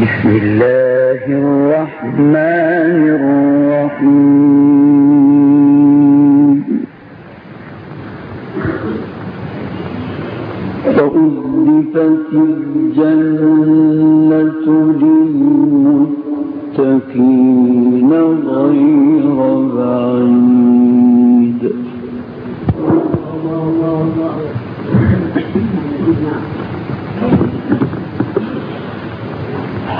بسم الله الرحمن الرحيم. الجنة للمتقين غير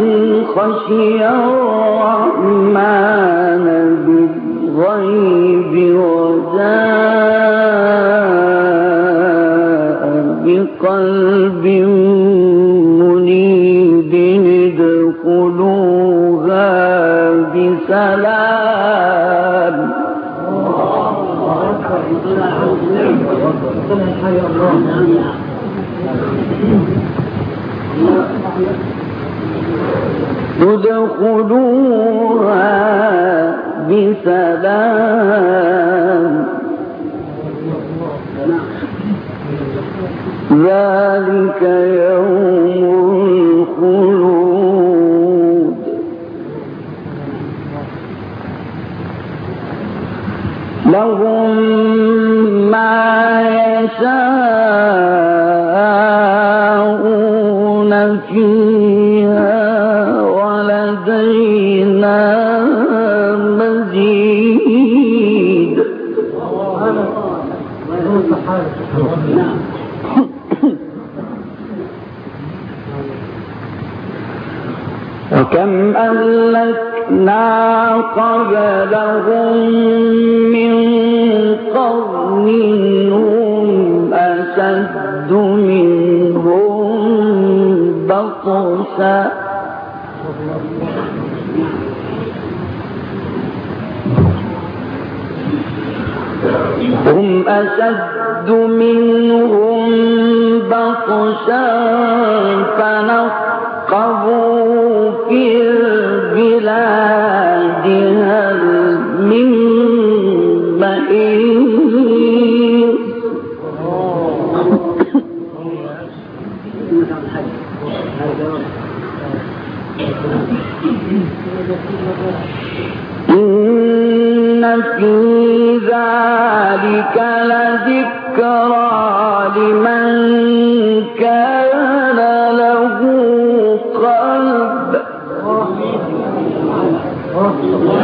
من خشي الرحمن بالغيب وجاء بقلب منيب ادخلوها بسلام ادخلوها بسلام. ذلك يوم الخلود. لهم ما يشاءون فيها وكم أهلكنا قبلهم من قرن هم أشد منهم بطشا هم أشد منهم بطشا فنقبوا في البلاد إن في ذلك لذكرى لمن كان الله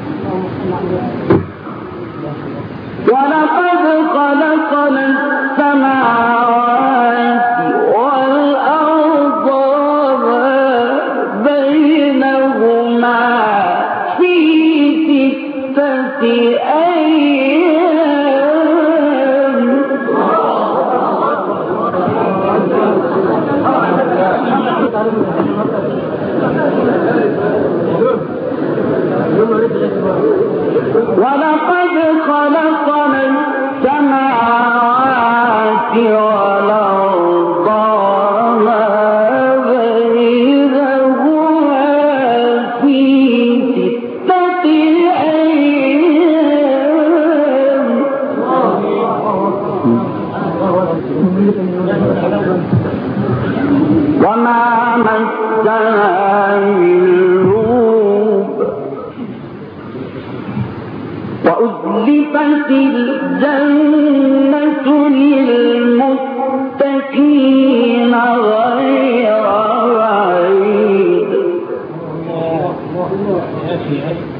في هذا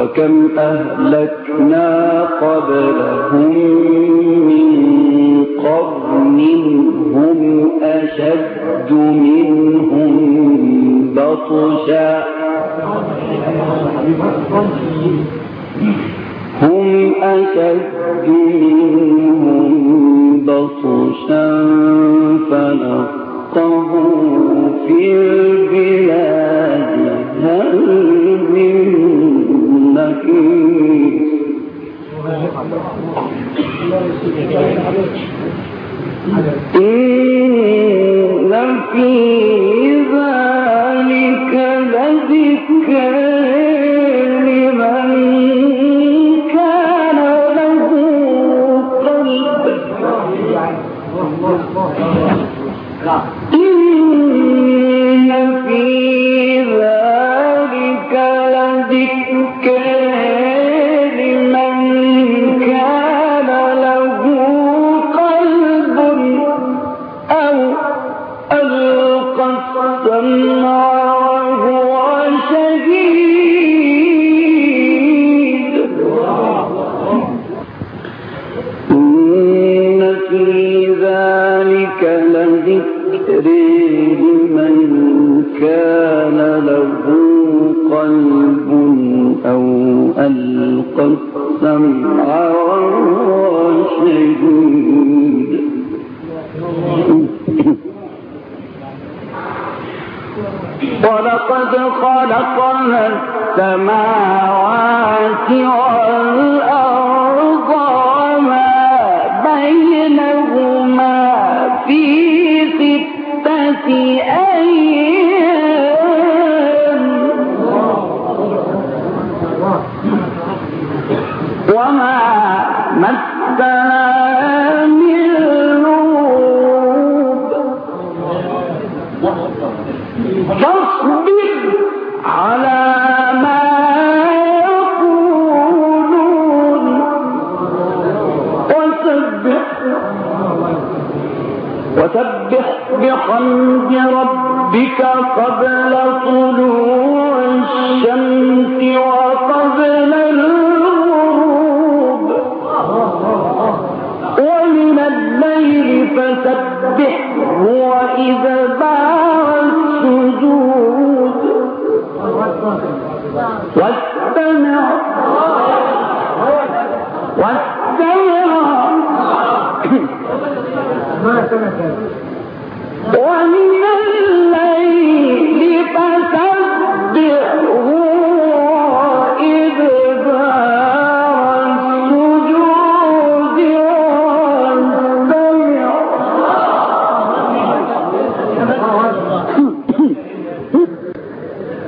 وكم أهلكنا قبلهم من قرن هم أشد منهم بطشا. هم أشد منهم بطشا فنقضوا في إن في السماوات والأرض وما بينهما في ستة أيام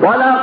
ولا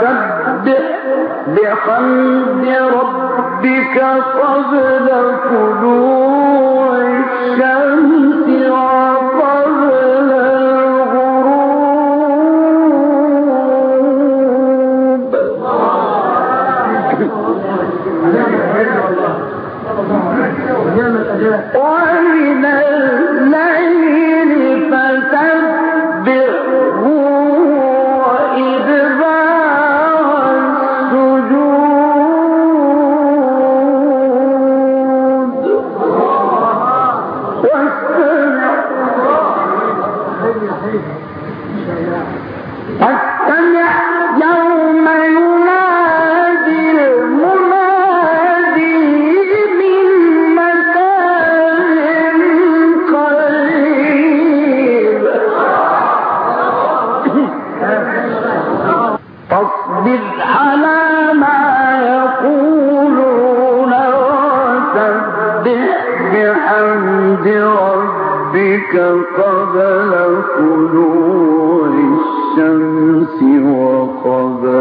فسبح بحمد ربك قبل طلوع الشمس. طلوع الشمس وقبل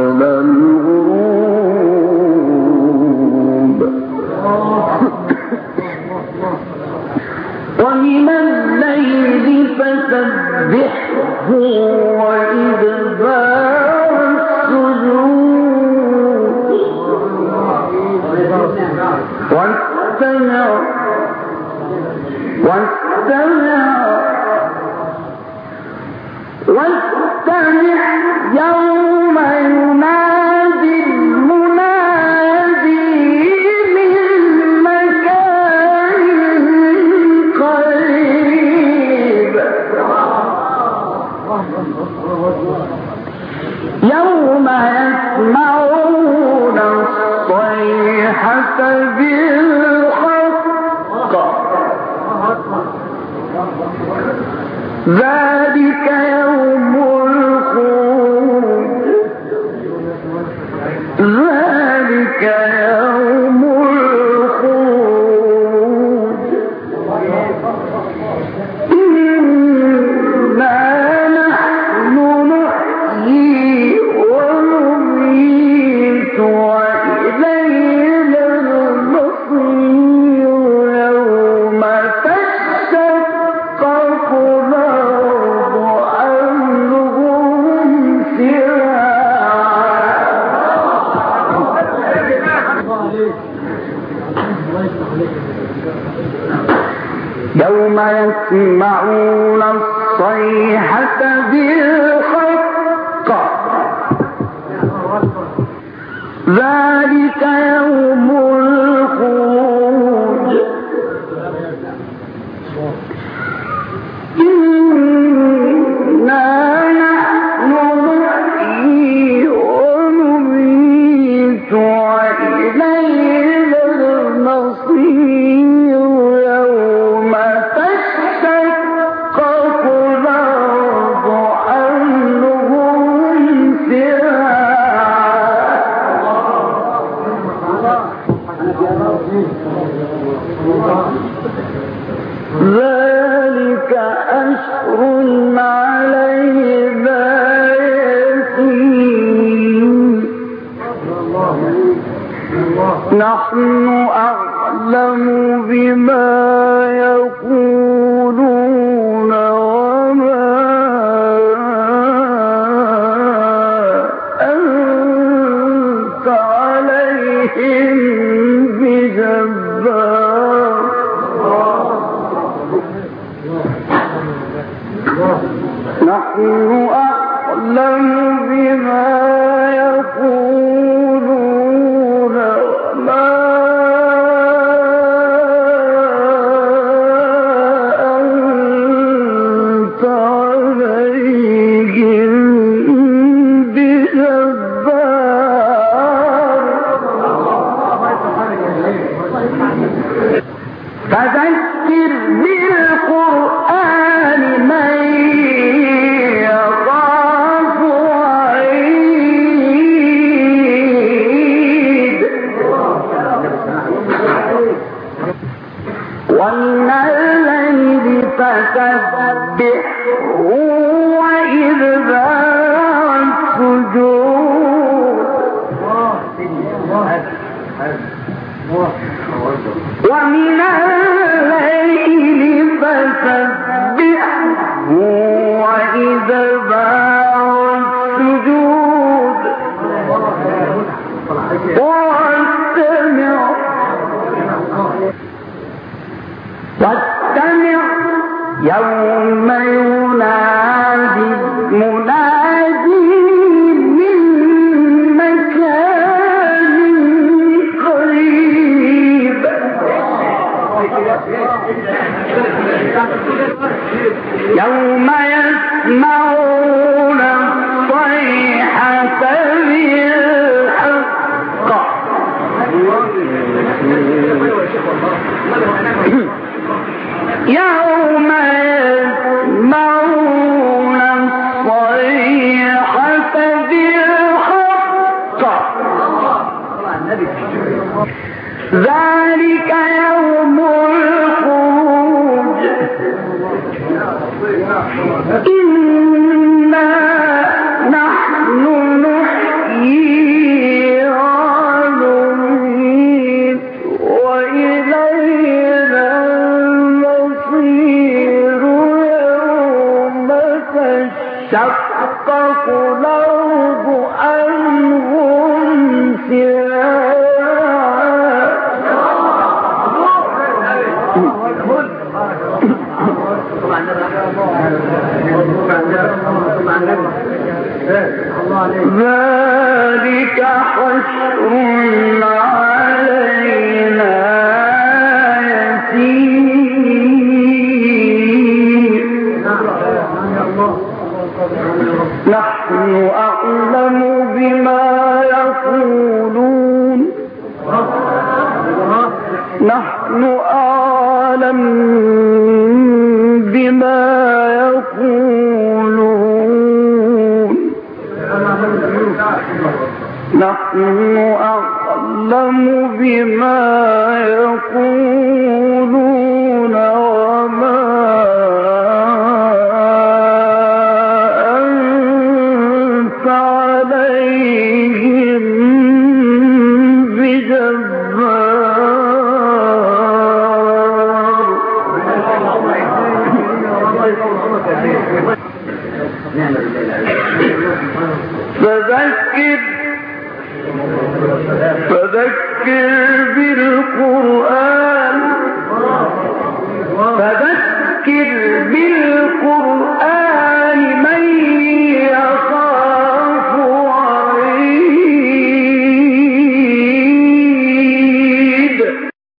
يوم يسمعون